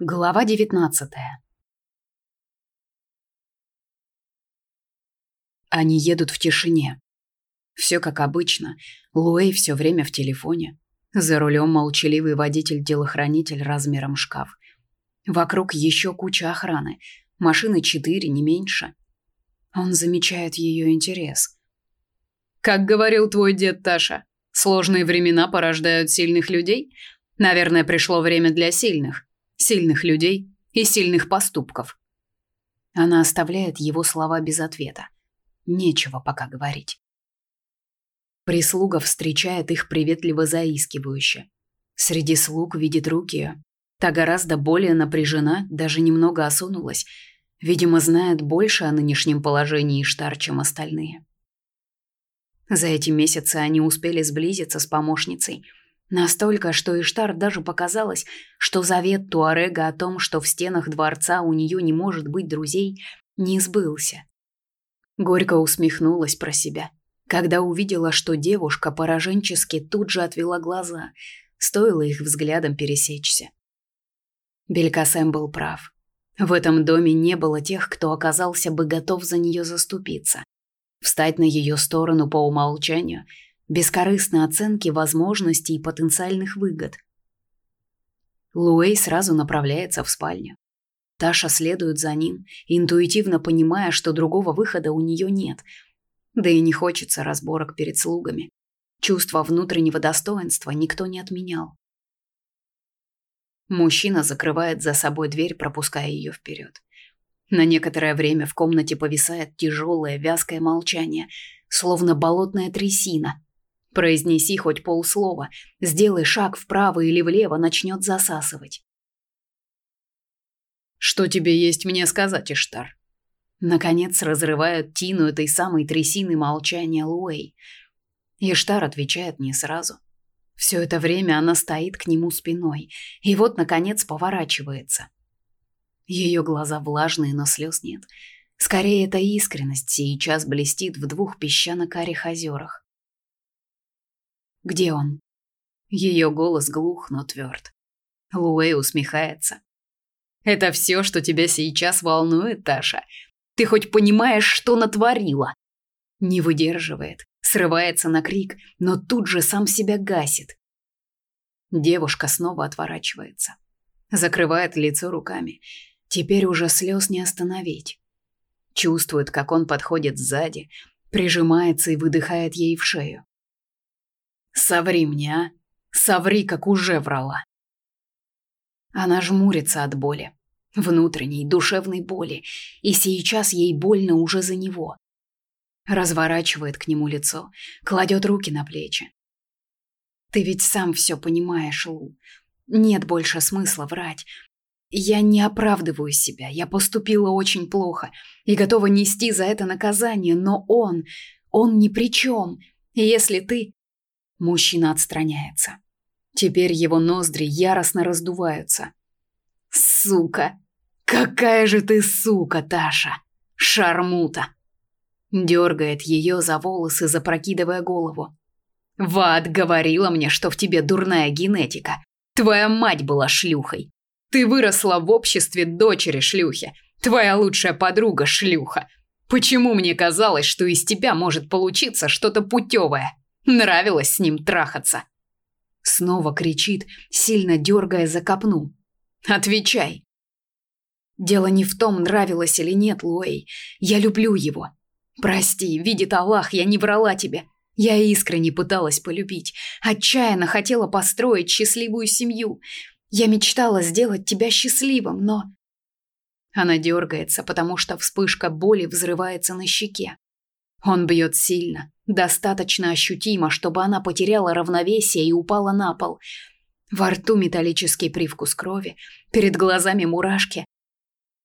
Глава 19. Они едут в тишине. Все как обычно. Луэй все время в телефоне. За рулем молчаливый водитель-телохранитель размером шкаф. Вокруг еще куча охраны. Машины четыре, не меньше. Он замечает ее интерес. Как говорил твой дед Таша, сложные времена порождают сильных людей. Наверное, пришло время для сильных сильных людей и сильных поступков. Она оставляет его слова без ответа. Нечего пока говорить. Прислуга встречает их приветливо заискивающе. Среди слуг видит руки. Та гораздо более напряжена, даже немного осунулась. Видимо, знает больше о нынешнем положении Штар, чем остальные. За эти месяцы они успели сблизиться с помощницей – Настолько, что Иштар даже показалось, что завет Туарега о том, что в стенах дворца у нее не может быть друзей, не сбылся. Горько усмехнулась про себя, когда увидела, что девушка пораженчески тут же отвела глаза, стоило их взглядом пересечься. Белькасем был прав. В этом доме не было тех, кто оказался бы готов за нее заступиться. Встать на ее сторону по умолчанию – бескорыстной оценки возможностей и потенциальных выгод. Луэй сразу направляется в спальню. Таша следует за ним, интуитивно понимая, что другого выхода у нее нет. Да и не хочется разборок перед слугами. Чувство внутреннего достоинства никто не отменял. Мужчина закрывает за собой дверь, пропуская ее вперед. На некоторое время в комнате повисает тяжелое вязкое молчание, словно болотная трясина, Произнеси хоть полслова, сделай шаг вправо или влево, начнет засасывать. Что тебе есть мне сказать, Иштар? Наконец разрывают тину этой самой трясины молчания Луэй. Иштар отвечает не сразу. Все это время она стоит к нему спиной, и вот наконец поворачивается. Ее глаза влажные, но слез нет. Скорее, эта искренность сейчас блестит в двух песчано-карих озерах. Где он? Ее голос глух, но тверд. Луэй усмехается. Это все, что тебя сейчас волнует, Таша. Ты хоть понимаешь, что натворила? Не выдерживает, срывается на крик, но тут же сам себя гасит. Девушка снова отворачивается, закрывает лицо руками. Теперь уже слез не остановить. Чувствует, как он подходит сзади, прижимается и выдыхает ей в шею. Соври мне, а? Соври, как уже врала. Она жмурится от боли, внутренней, душевной боли, и сейчас ей больно уже за него. Разворачивает к нему лицо, кладет руки на плечи. Ты ведь сам все понимаешь, Лу. Нет больше смысла врать. Я не оправдываю себя. Я поступила очень плохо и готова нести за это наказание, но он, он ни при чем. Если ты Мужчина отстраняется. Теперь его ноздри яростно раздуваются. Сука! Какая же ты сука, Таша! Шармута! Дергает ее за волосы, запрокидывая голову. Вад говорила мне, что в тебе дурная генетика. Твоя мать была шлюхой. Ты выросла в обществе дочери шлюхи. Твоя лучшая подруга шлюха. Почему мне казалось, что из тебя может получиться что-то путевое? Нравилось с ним трахаться. Снова кричит, сильно дергая за копну. Отвечай. Дело не в том, нравилось или нет Луэй. Я люблю его. Прости, видит Аллах, я не врала тебе. Я искренне пыталась полюбить, отчаянно хотела построить счастливую семью. Я мечтала сделать тебя счастливым, но она дергается, потому что вспышка боли взрывается на щеке. Он бьет сильно, достаточно ощутимо, чтобы она потеряла равновесие и упала на пол. Во рту металлический привкус крови, перед глазами мурашки.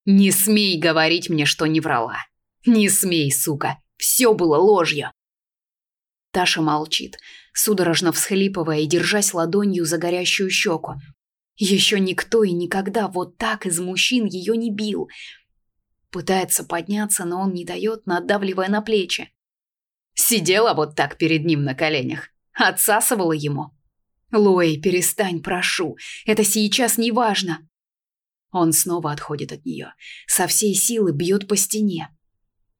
Не смей говорить мне, что не врала. Не смей, сука. Все было ложью. Таша молчит, судорожно всхлипывая и держась ладонью за горящую щеку. Еще никто и никогда вот так из мужчин ее не бил. Пытается подняться, но он не дает, надавливая на плечи. Сидела вот так перед ним на коленях, отсасывала ему. Луэй, перестань, прошу. Это сейчас не важно. Он снова отходит от нее, со всей силы бьет по стене.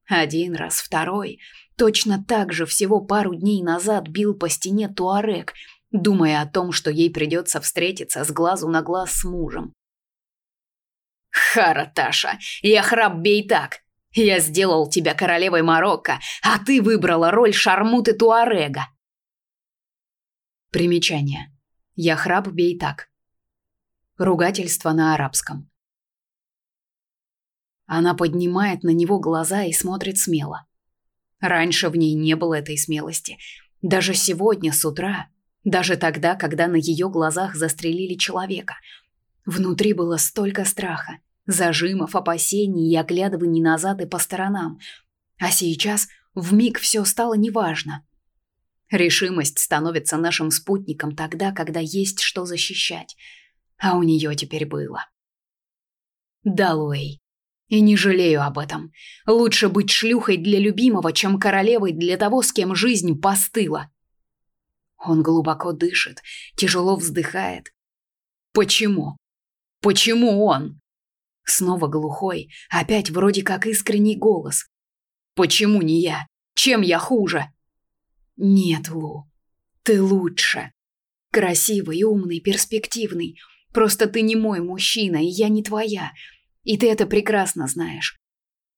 Один раз, второй, точно так же всего пару дней назад бил по стене Туарек, думая о том, что ей придется встретиться с глазу на глаз с мужем. «Хара, Таша, я храб бей так. Я сделал тебя королевой Марокко, а ты выбрала роль шармуты Туарега». Примечание. Я храб бей так. Ругательство на арабском. Она поднимает на него глаза и смотрит смело. Раньше в ней не было этой смелости. Даже сегодня с утра, даже тогда, когда на ее глазах застрелили человека. Внутри было столько страха, зажимов, опасений и оглядываний назад и по сторонам. А сейчас вмиг все стало неважно. Решимость становится нашим спутником тогда, когда есть что защищать. А у нее теперь было. Да, Луэй. И не жалею об этом. Лучше быть шлюхой для любимого, чем королевой для того, с кем жизнь постыла. Он глубоко дышит, тяжело вздыхает. Почему? Почему он? Снова глухой, опять вроде как искренний голос. Почему не я? Чем я хуже? Нет, Лу. Ты лучше. Красивый, умный, перспективный. Просто ты не мой мужчина, и я не твоя. И ты это прекрасно знаешь.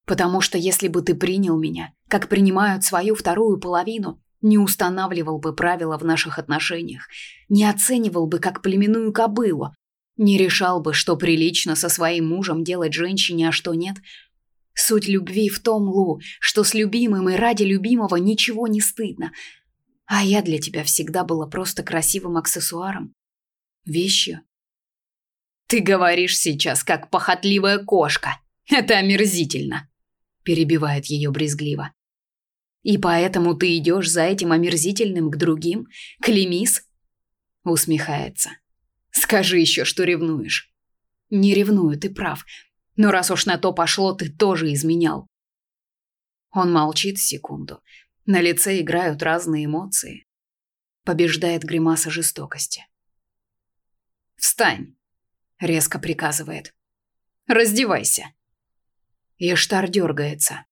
Потому что если бы ты принял меня, как принимают свою вторую половину, не устанавливал бы правила в наших отношениях, не оценивал бы как племенную кобылу, не решал бы, что прилично со своим мужем делать женщине, а что нет. Суть любви в том, Лу, что с любимым и ради любимого ничего не стыдно. А я для тебя всегда была просто красивым аксессуаром. Вещью, ты говоришь сейчас как похотливая кошка. Это омерзительно, перебивает ее брезгливо. И поэтому ты идешь за этим омерзительным к другим, к Лемис? Усмехается. Скажи еще, что ревнуешь. Не ревную, ты прав. Но раз уж на то пошло, ты тоже изменял. Он молчит секунду. На лице играют разные эмоции. Побеждает гримаса жестокости. Встань резко приказывает. Раздевайся. Иштар дергается.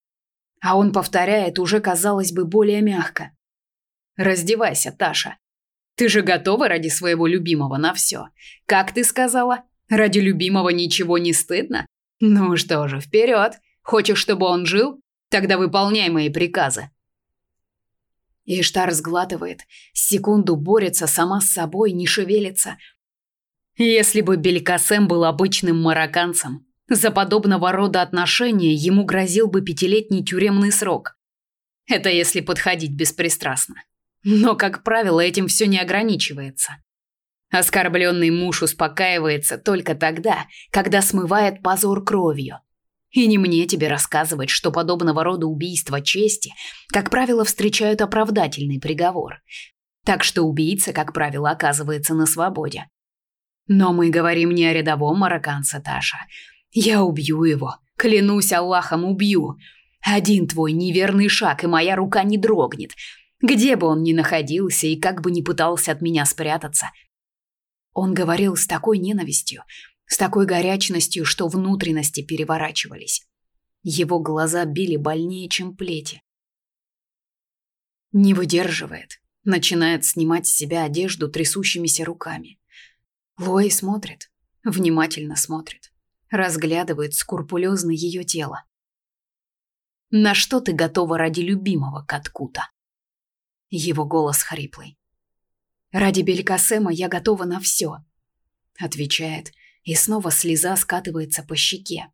А он повторяет уже, казалось бы, более мягко. Раздевайся, Таша. Ты же готова ради своего любимого на все. Как ты сказала? Ради любимого ничего не стыдно? Ну что же, вперед. Хочешь, чтобы он жил? Тогда выполняй мои приказы. Иштар сглатывает, секунду борется сама с собой, не шевелится, если бы Белькасем был обычным марокканцем, за подобного рода отношения ему грозил бы пятилетний тюремный срок. Это если подходить беспристрастно. Но, как правило, этим все не ограничивается. Оскорбленный муж успокаивается только тогда, когда смывает позор кровью. И не мне тебе рассказывать, что подобного рода убийства чести, как правило, встречают оправдательный приговор. Так что убийца, как правило, оказывается на свободе. Но мы говорим не о рядовом марокканце, Таша. Я убью его. Клянусь Аллахом, убью. Один твой неверный шаг, и моя рука не дрогнет. Где бы он ни находился и как бы ни пытался от меня спрятаться. Он говорил с такой ненавистью, с такой горячностью, что внутренности переворачивались. Его глаза били больнее, чем плети. Не выдерживает, начинает снимать с себя одежду трясущимися руками. Луэй смотрит, внимательно смотрит, разглядывает скрупулезно ее тело. На что ты готова ради любимого Каткута? Его голос хриплый. Ради Белькасема я готова на все, отвечает, и снова слеза скатывается по щеке.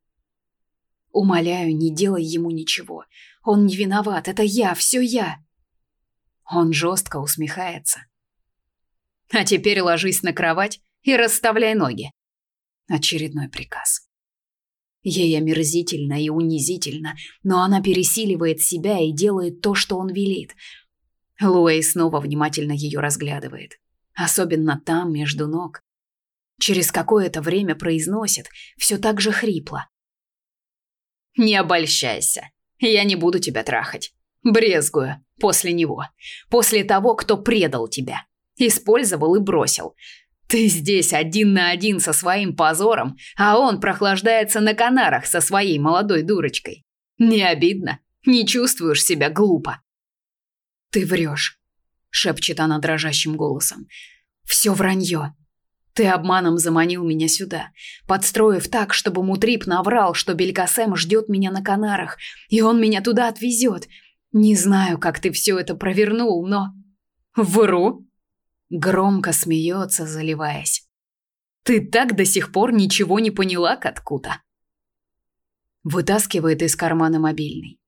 Умоляю, не делай ему ничего. Он не виноват, это я, все я. Он жестко усмехается. А теперь ложись на кровать и расставляй ноги. Очередной приказ. Ей омерзительно и унизительно, но она пересиливает себя и делает то, что он велит. Луэй снова внимательно ее разглядывает. Особенно там, между ног. Через какое-то время произносит, все так же хрипло. «Не обольщайся. Я не буду тебя трахать. Брезгую. После него. После того, кто предал тебя. Использовал и бросил. Ты здесь один на один со своим позором, а он прохлаждается на Канарах со своей молодой дурочкой. Не обидно? Не чувствуешь себя глупо?» «Ты врешь», — шепчет она дрожащим голосом. «Все вранье. Ты обманом заманил меня сюда, подстроив так, чтобы Мутрип наврал, что Белькасем ждет меня на Канарах, и он меня туда отвезет. Не знаю, как ты все это провернул, но...» «Вру?» Громко смеется, заливаясь. «Ты так до сих пор ничего не поняла, Каткута?» Вытаскивает из кармана мобильный.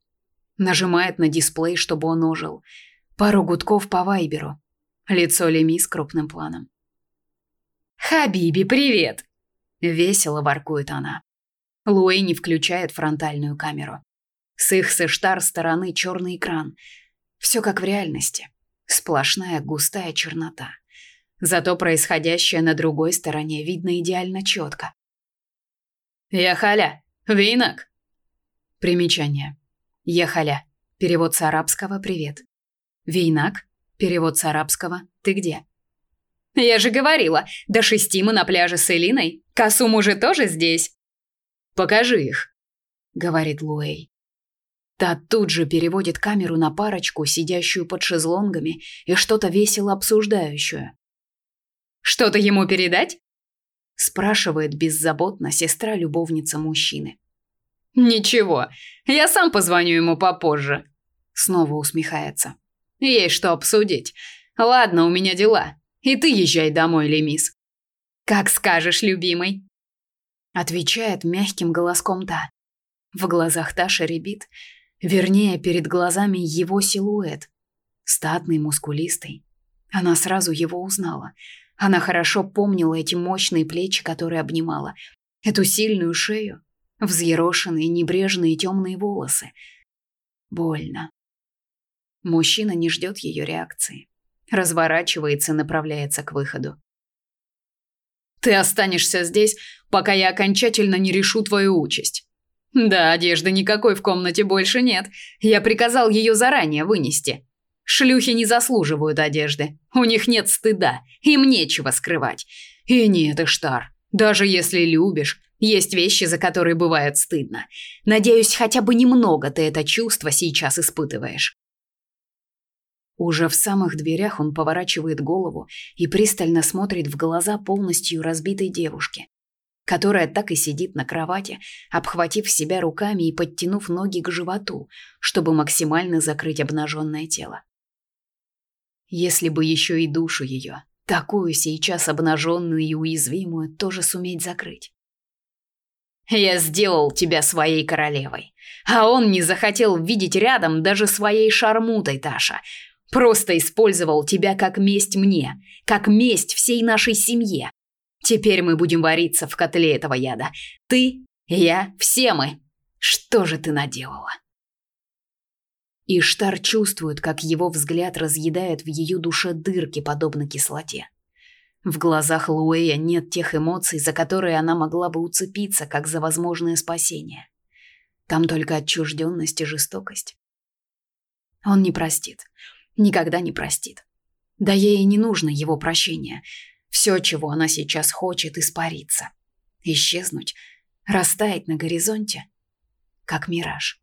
Нажимает на дисплей, чтобы он ожил. Пару гудков по вайберу. Лицо Леми с крупным планом. «Хабиби, привет!» Весело воркует она. Луэй не включает фронтальную камеру. С их сэштар стороны черный экран. Все как в реальности. Сплошная густая чернота. Зато происходящее на другой стороне видно идеально четко. «Яхаля, винок!» Примечание. Яхаля. Перевод с арабского «Привет». Вейнак. Перевод с арабского «Ты где?». «Я же говорила, до шести мы на пляже с Элиной. Касум уже тоже здесь». «Покажи их», — говорит Луэй. Та тут же переводит камеру на парочку, сидящую под шезлонгами, и что-то весело обсуждающую. «Что-то ему передать?» спрашивает беззаботно сестра-любовница мужчины. «Ничего, я сам позвоню ему попозже», снова усмехается. «Есть что обсудить. Ладно, у меня дела. И ты езжай домой, Лемис». «Как скажешь, любимый», отвечает мягким голоском та. В глазах Таши рябит, Вернее, перед глазами его силуэт. Статный, мускулистый. Она сразу его узнала. Она хорошо помнила эти мощные плечи, которые обнимала. Эту сильную шею. Взъерошенные, небрежные темные волосы. Больно. Мужчина не ждет ее реакции. Разворачивается и направляется к выходу. «Ты останешься здесь, пока я окончательно не решу твою участь. Да, одежды никакой в комнате больше нет. Я приказал ее заранее вынести. Шлюхи не заслуживают одежды. У них нет стыда, им нечего скрывать. И нет, Иштар, даже если любишь, есть вещи, за которые бывает стыдно. Надеюсь, хотя бы немного ты это чувство сейчас испытываешь. Уже в самых дверях он поворачивает голову и пристально смотрит в глаза полностью разбитой девушки которая так и сидит на кровати, обхватив себя руками и подтянув ноги к животу, чтобы максимально закрыть обнаженное тело. Если бы еще и душу ее, такую сейчас обнаженную и уязвимую, тоже суметь закрыть. Я сделал тебя своей королевой, а он не захотел видеть рядом даже своей шармутой, Таша. Просто использовал тебя как месть мне, как месть всей нашей семье, Теперь мы будем вариться в котле этого яда. Ты, я, все мы. Что же ты наделала? Иштар чувствует, как его взгляд разъедает в ее душе дырки, подобно кислоте. В глазах Луэя нет тех эмоций, за которые она могла бы уцепиться, как за возможное спасение. Там только отчужденность и жестокость. Он не простит. Никогда не простит. Да ей и не нужно его прощения. Все, чего она сейчас хочет, испариться. Исчезнуть, растаять на горизонте, как мираж.